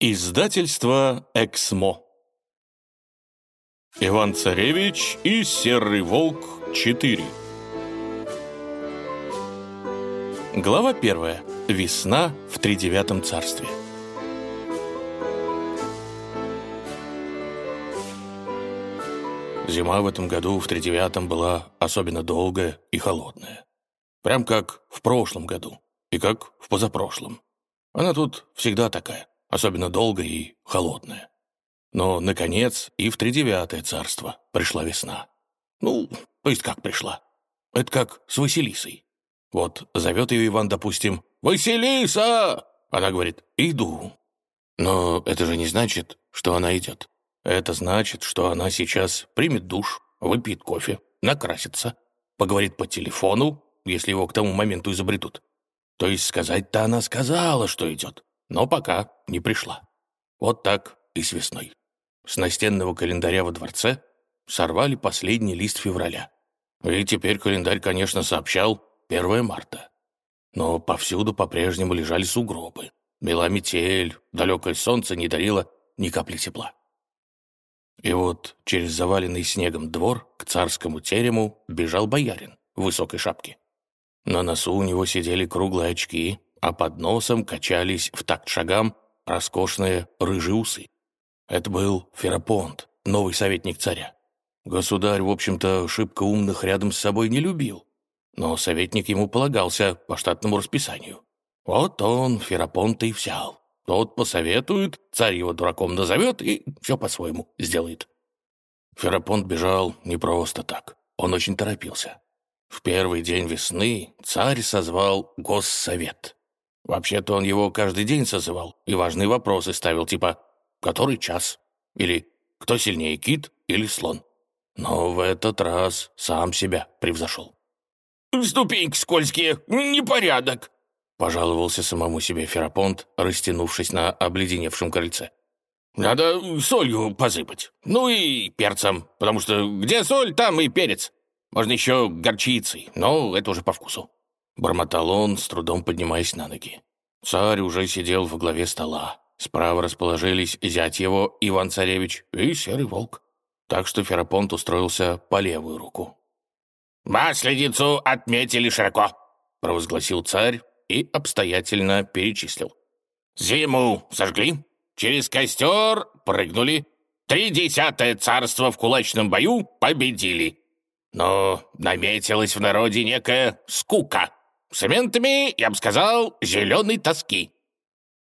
Издательство «Эксмо». Иван-Царевич и Серый Волк 4. Глава первая. Весна в тридевятом царстве. Зима в этом году в тридевятом была особенно долгая и холодная. Прям как в прошлом году и как в позапрошлом. Она тут всегда такая особенно долгая и холодная. Но, наконец, и в тридевятое царство пришла весна. Ну, то есть как пришла? Это как с Василисой. Вот зовет ее Иван, допустим, «Василиса!» Она говорит «Иду». Но это же не значит, что она идет. Это значит, что она сейчас примет душ, выпьет кофе, накрасится, поговорит по телефону, если его к тому моменту изобретут. То есть сказать-то она сказала, что идет но пока не пришла. Вот так и с весной. С настенного календаря во дворце сорвали последний лист февраля. И теперь календарь, конечно, сообщал 1 марта. Но повсюду по-прежнему лежали сугробы. Бела метель, далекое солнце не дарило ни капли тепла. И вот через заваленный снегом двор к царскому терему бежал боярин в высокой шапке. На носу у него сидели круглые очки, а под носом качались в такт шагам роскошные рыжие усы. Это был Ферапонт, новый советник царя. Государь, в общем-то, шибко умных рядом с собой не любил, но советник ему полагался по штатному расписанию. Вот он Ферапонта и взял. Тот посоветует, царь его дураком назовет и все по-своему сделает. Ферапонт бежал не просто так. Он очень торопился. В первый день весны царь созвал госсовет. Вообще-то он его каждый день созывал и важные вопросы ставил, типа «Который час?» или «Кто сильнее, кит или слон?» Но в этот раз сам себя превзошел. «Ступеньки скользкие, непорядок!» Пожаловался самому себе Ферапонт, растянувшись на обледеневшем крыльце. «Надо солью посыпать. Ну и перцем, потому что где соль, там и перец. Можно еще горчицей, но это уже по вкусу». Бормотал он, с трудом поднимаясь на ноги. Царь уже сидел в главе стола. Справа расположились зять его, Иван-Царевич, и Серый Волк. Так что Ферапонт устроился по левую руку. «Масленицу отметили широко», — провозгласил царь и обстоятельно перечислил. «Зиму сожгли, через костер прыгнули, три десятое царство в кулачном бою победили. Но наметилась в народе некая скука» с элементами, я бы сказал, зеленой тоски».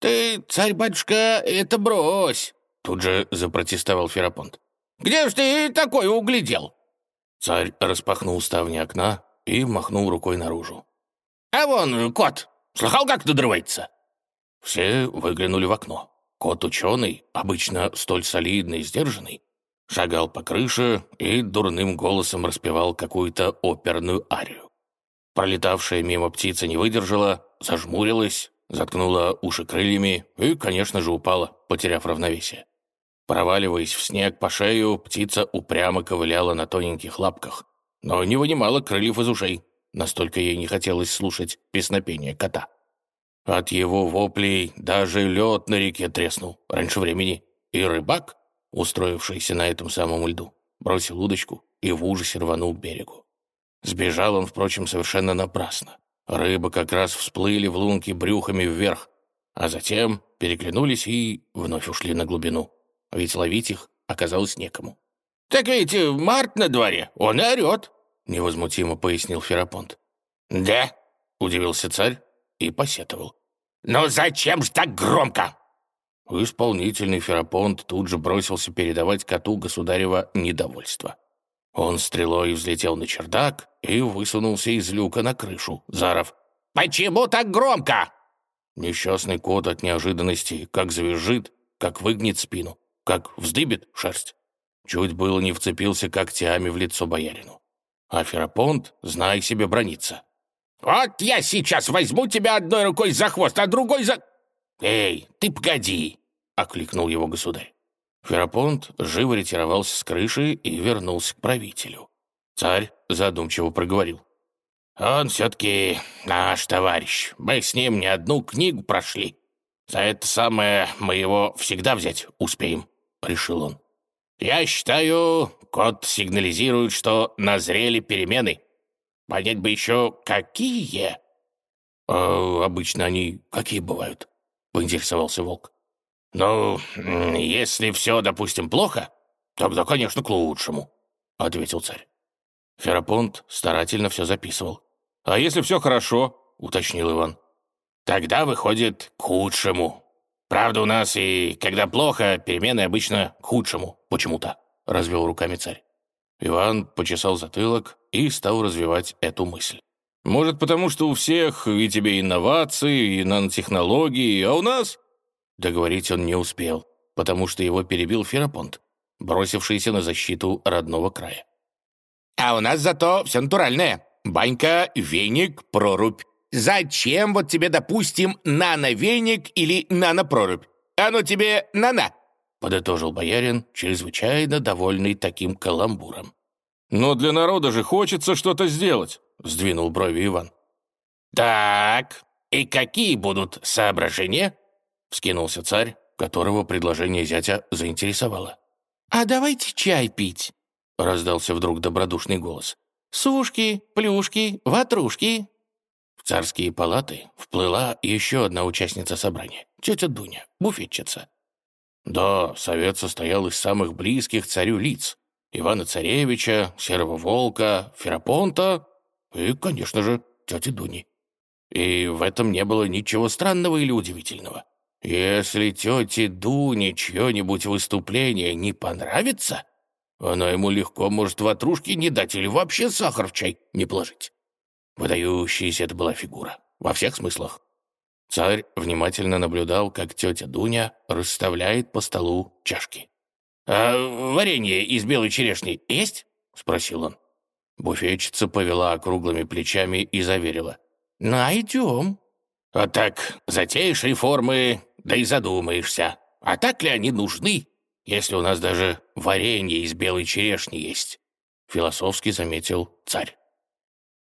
«Ты, царь-батюшка, это брось!» Тут же запротестовал Ферапонт. «Где ж ты такое углядел?» Царь распахнул ставни окна и махнул рукой наружу. «А вон кот! Слыхал, как надрывается?» Все выглянули в окно. Кот-ученый, обычно столь солидный и сдержанный, шагал по крыше и дурным голосом распевал какую-то оперную арию. Пролетавшая мимо птица не выдержала, зажмурилась, заткнула уши крыльями и, конечно же, упала, потеряв равновесие. Проваливаясь в снег по шею, птица упрямо ковыляла на тоненьких лапках, но не вынимала крыльев из ушей, настолько ей не хотелось слушать песнопение кота. От его воплей даже лед на реке треснул раньше времени, и рыбак, устроившийся на этом самом льду, бросил удочку и в ужасе рванул к берегу. Сбежал он, впрочем, совершенно напрасно. Рыбы как раз всплыли в лунки брюхами вверх, а затем переглянулись и вновь ушли на глубину. Ведь ловить их оказалось некому. «Так ведь март на дворе, он и орёт», — невозмутимо пояснил Ферапонт. «Да?» — удивился царь и посетовал. «Но зачем ж так громко?» Исполнительный Ферапонт тут же бросился передавать коту государева недовольство. Он стрелой взлетел на чердак и высунулся из люка на крышу, заров. «Почему так громко?» Несчастный кот от неожиданности как завизжит, как выгнет спину, как вздыбит шерсть. Чуть было не вцепился когтями в лицо боярину. А Ферапонт, знай себе, бронится. «Вот я сейчас возьму тебя одной рукой за хвост, а другой за...» «Эй, ты погоди!» — окликнул его государь. Ферапонт живо ретировался с крыши и вернулся к правителю. Царь задумчиво проговорил. «Он все-таки наш товарищ. Мы с ним не одну книгу прошли. За это самое мы его всегда взять успеем», — решил он. «Я считаю, код сигнализирует, что назрели перемены. Понять бы еще, какие?» «А обычно они какие бывают?» — поинтересовался Волк. «Ну, если все, допустим, плохо, тогда, конечно, к лучшему», — ответил царь. Ферапонт старательно все записывал. «А если все хорошо?» — уточнил Иван. «Тогда выходит к худшему. Правда, у нас и когда плохо, перемены обычно к худшему почему-то», — развел руками царь. Иван почесал затылок и стал развивать эту мысль. «Может, потому что у всех и тебе инновации, и нанотехнологии, а у нас Договорить он не успел, потому что его перебил Ферапонт, бросившийся на защиту родного края. «А у нас зато все натуральное. Банька, веник, прорубь. Зачем вот тебе, допустим, нано-веник или нано-прорубь? Оно тебе на-на!» подытожил боярин, чрезвычайно довольный таким каламбуром. «Но для народа же хочется что-то сделать», — сдвинул брови Иван. «Так, и какие будут соображения?» Вскинулся царь, которого предложение зятя заинтересовало. «А давайте чай пить», — раздался вдруг добродушный голос. «Сушки, плюшки, ватрушки». В царские палаты вплыла еще одна участница собрания, тетя Дуня, буфетчица. Да, совет состоял из самых близких царю лиц. Ивана Царевича, Серого Волка, Ферапонта и, конечно же, тети Дуни. И в этом не было ничего странного или удивительного. Если тете Дуне чье-нибудь выступление не понравится, она ему легко может ватрушки не дать или вообще сахар в чай не положить. Выдающаяся это была фигура, во всех смыслах. Царь внимательно наблюдал, как тетя Дуня расставляет по столу чашки. «А варенье из белой черешни есть?» — спросил он. Буфетчица повела округлыми плечами и заверила. «Найдем». «А так, затеешь реформы, да и задумаешься, а так ли они нужны, если у нас даже варенье из белой черешни есть?» Философски заметил царь.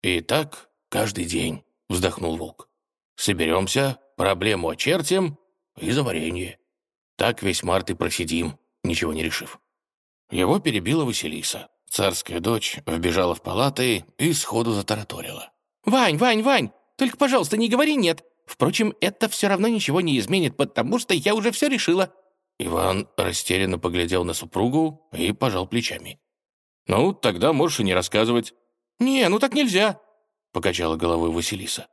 «И так каждый день», — вздохнул волк. «Соберемся, проблему очертим и за варенье. Так весь март и просидим, ничего не решив». Его перебила Василиса. Царская дочь вбежала в палаты и сходу затараторила. «Вань, Вань, Вань, только, пожалуйста, не говори «нет». Впрочем, это все равно ничего не изменит, потому что я уже все решила». Иван растерянно поглядел на супругу и пожал плечами. «Ну, тогда можешь и не рассказывать». «Не, ну так нельзя», — покачала головой Василиса.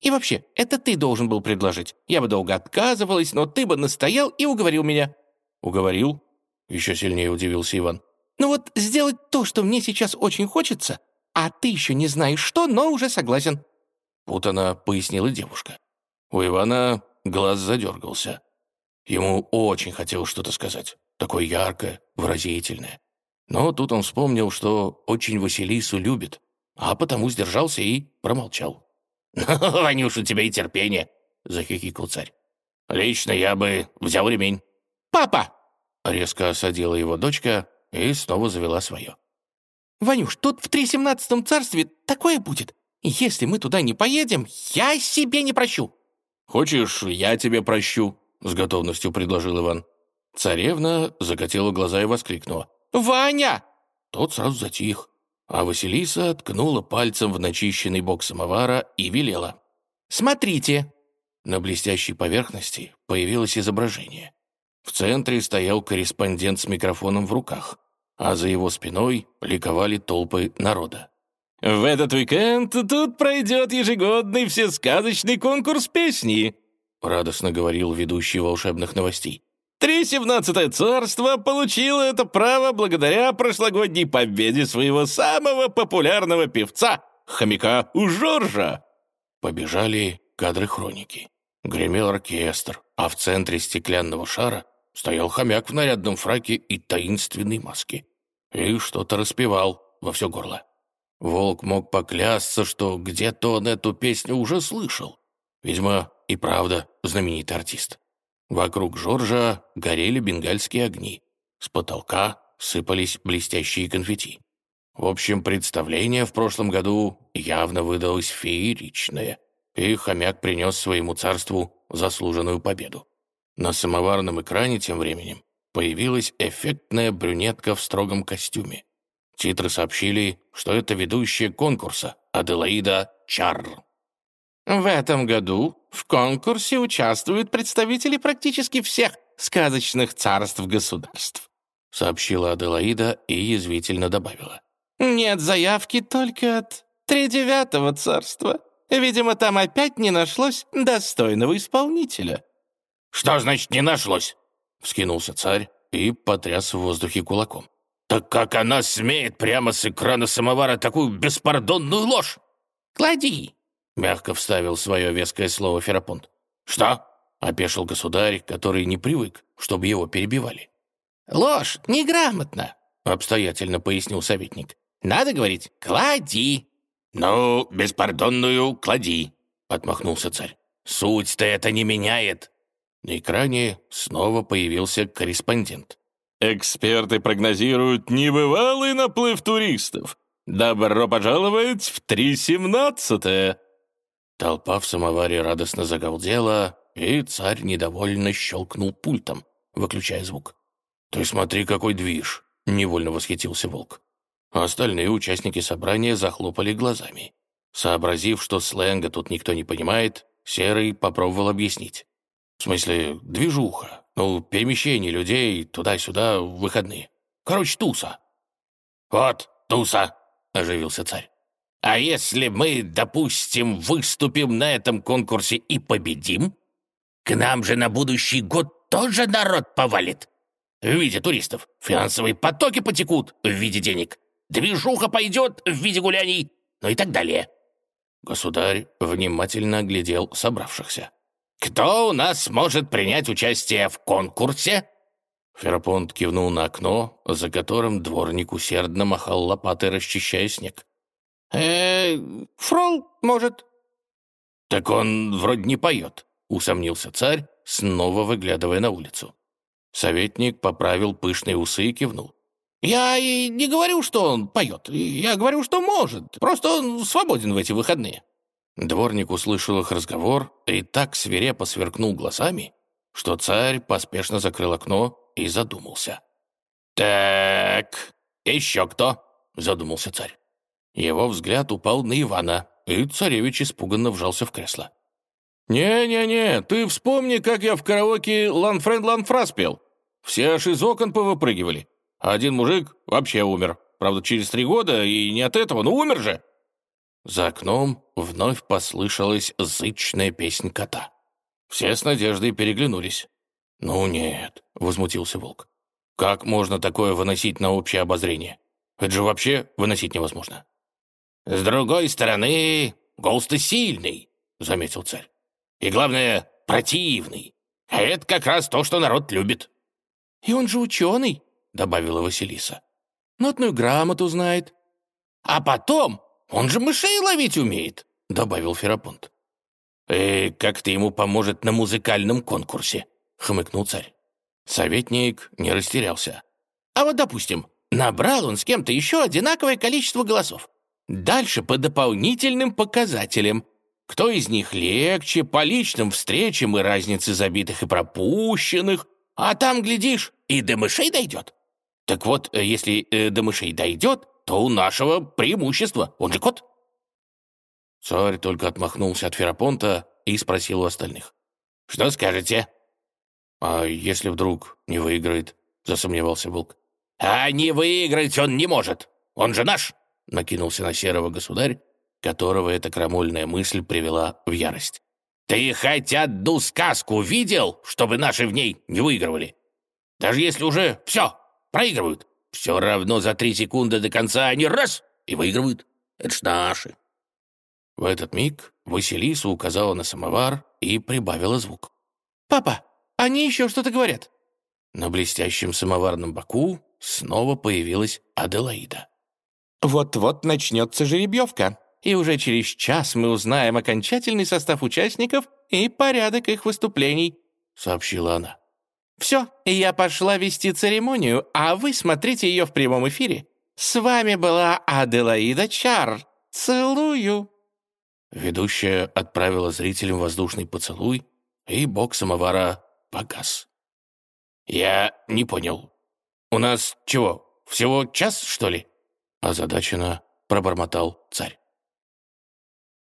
«И вообще, это ты должен был предложить. Я бы долго отказывалась, но ты бы настоял и уговорил меня». «Уговорил?» — еще сильнее удивился Иван. «Ну вот сделать то, что мне сейчас очень хочется, а ты еще не знаешь что, но уже согласен». Путано пояснила девушка. У Ивана глаз задергался. Ему очень хотелось что-то сказать, такое яркое, выразительное. Но тут он вспомнил, что очень Василису любит, а потому сдержался и промолчал. «Ну, Ванюш, у тебя и терпение!» — захихикал царь. «Лично я бы взял ремень». «Папа!» — резко осадила его дочка и снова завела свое. «Ванюш, тут в трисемнадцатом царстве такое будет. Если мы туда не поедем, я себе не прощу». «Хочешь, я тебе прощу?» — с готовностью предложил Иван. Царевна закатила глаза и воскликнула. «Ваня!» Тот сразу затих, а Василиса ткнула пальцем в начищенный бок самовара и велела. «Смотрите!» На блестящей поверхности появилось изображение. В центре стоял корреспондент с микрофоном в руках, а за его спиной ликовали толпы народа. В этот уикенд тут пройдет ежегодный всесказочный конкурс песни», — радостно говорил ведущий волшебных новостей. «Три семнадцатое царство получило это право благодаря прошлогодней победе своего самого популярного певца, хомяка Жоржа». Побежали кадры хроники. Гремел оркестр, а в центре стеклянного шара стоял хомяк в нарядном фраке и таинственной маске. И что-то распевал во все горло. Волк мог поклясться, что где-то он эту песню уже слышал. Видимо, и правда знаменитый артист. Вокруг Жоржа горели бенгальские огни. С потолка сыпались блестящие конфетти. В общем, представление в прошлом году явно выдалось фееричное, и хомяк принес своему царству заслуженную победу. На самоварном экране тем временем появилась эффектная брюнетка в строгом костюме. Титры сообщили, что это ведущая конкурса Аделаида Чар. В этом году в конкурсе участвуют представители практически всех сказочных царств-государств», сообщила Аделаида и язвительно добавила. «Нет заявки только от тридевятого царства. Видимо, там опять не нашлось достойного исполнителя». «Что значит «не нашлось»?» — вскинулся царь и потряс в воздухе кулаком. «Так как она смеет прямо с экрана самовара такую беспардонную ложь?» «Клади!» — мягко вставил свое веское слово Ферапонт. «Что?» — опешил государь, который не привык, чтобы его перебивали. «Ложь неграмотно», — обстоятельно пояснил советник. «Надо говорить «клади». «Ну, беспардонную клади», — отмахнулся царь. «Суть-то это не меняет». На экране снова появился корреспондент. «Эксперты прогнозируют небывалый наплыв туристов. Добро пожаловать в три семнадцатое!» Толпа в самоваре радостно загалдела, и царь недовольно щелкнул пультом, выключая звук. «Ты смотри, какой движ!» — невольно восхитился волк. Остальные участники собрания захлопали глазами. Сообразив, что сленга тут никто не понимает, Серый попробовал объяснить. В смысле, движуха, ну, перемещение людей туда-сюда в выходные. Короче, туса. «Вот, туса!» — оживился царь. А если мы, допустим, выступим на этом конкурсе и победим, к нам же на будущий год тоже народ повалит. В виде туристов. Финансовые потоки потекут в виде денег. Движуха пойдет в виде гуляний, ну и так далее. Государь внимательно оглядел собравшихся. «Кто у нас может принять участие в конкурсе?» Ферапонт кивнул на окно, за которым дворник усердно махал лопатой, расчищая снег э фрол, может». «Так он вроде не поет», — усомнился царь, снова выглядывая на улицу. Советник поправил пышные усы и кивнул. «Я и не говорю, что он поет. Я говорю, что может. Просто он свободен в эти выходные». Дворник услышал их разговор и так свирепо сверкнул глазами, что царь поспешно закрыл окно и задумался. «Так, еще кто?» — задумался царь. Его взгляд упал на Ивана, и царевич испуганно вжался в кресло. «Не-не-не, ты вспомни, как я в караоке «Ланфренд Ланфра» спел. Все аж из окон повыпрыгивали. Один мужик вообще умер. Правда, через три года, и не от этого, но умер же!» За окном вновь послышалась зычная песнь кота. Все с надеждой переглянулись. «Ну нет», — возмутился волк. «Как можно такое выносить на общее обозрение? Это же вообще выносить невозможно». «С другой стороны, голос-то сильный», — заметил царь. «И главное, противный. А это как раз то, что народ любит». «И он же ученый», — добавила Василиса. «Нотную грамоту знает». «А потом он же мышей ловить умеет», — добавил Ферапонт. «И как-то ему поможет на музыкальном конкурсе», — хмыкнул царь. Советник не растерялся. «А вот, допустим, набрал он с кем-то еще одинаковое количество голосов. Дальше по дополнительным показателям. Кто из них легче, по личным встречам и разнице забитых и пропущенных. А там, глядишь, и до мышей дойдет. Так вот, э, если э, до мышей дойдет, то у нашего преимущество. Он же кот. Царь только отмахнулся от Ферапонта и спросил у остальных. «Что скажете?» «А если вдруг не выиграет?» — засомневался Волк. «А не выиграть он не может. Он же наш!» накинулся на серого государь, которого эта крамольная мысль привела в ярость. «Ты хоть одну сказку видел, чтобы наши в ней не выигрывали? Даже если уже все, проигрывают, все равно за три секунды до конца они раз и выигрывают. Это ж наши». В этот миг Василиса указала на самовар и прибавила звук. «Папа, они еще что-то говорят». На блестящем самоварном боку снова появилась Аделаида. Вот-вот начнется жеребьевка, и уже через час мы узнаем окончательный состав участников и порядок их выступлений», — сообщила она. «Все, я пошла вести церемонию, а вы смотрите ее в прямом эфире. С вами была Аделаида Чар. Целую!» Ведущая отправила зрителям воздушный поцелуй и бок самовара погас. «Я не понял. У нас чего, всего час, что ли?» Озадаченно пробормотал царь.